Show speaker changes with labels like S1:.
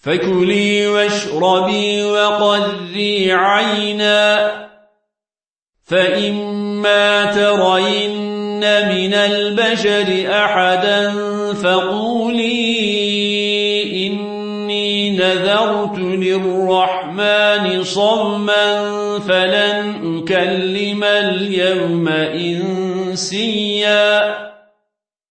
S1: فكلي واشربي وقذي عينا فإما ترين من البشر أحدا فقولي إني نذرت للرحمن صوما فلن أكلم اليوم إنسيا